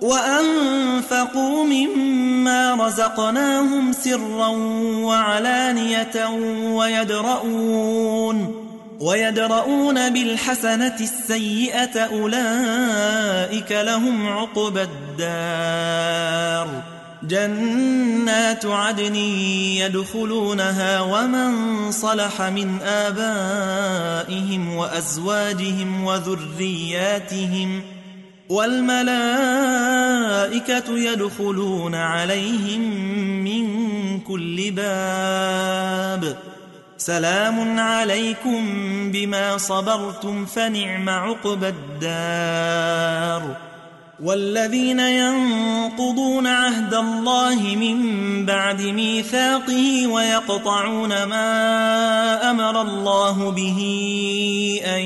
وأنفقوا مما رزقناهم سرا وعلانية ويدرؤون ويدرؤون بالحسنة السيئة أولئك لهم عقبى الدار. جنات عدن يدخلونها ومن صلح من آبائهم وأزواجهم وذرياتهم ۖ والملائكة يدخلون عليهم من كل باب. سلام عليكم بما صبرتم فنعم عقب الدار. والذين ينقضون عهد الله من بعد ميثاقه ويقطعون ما أمر الله به أن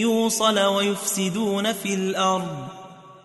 يوصل ويفسدون في الأرض.